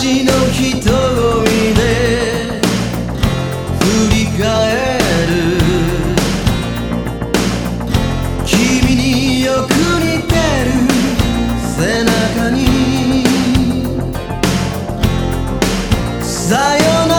私の瞳で振り返る。君によく似てる。背中に。さよなら。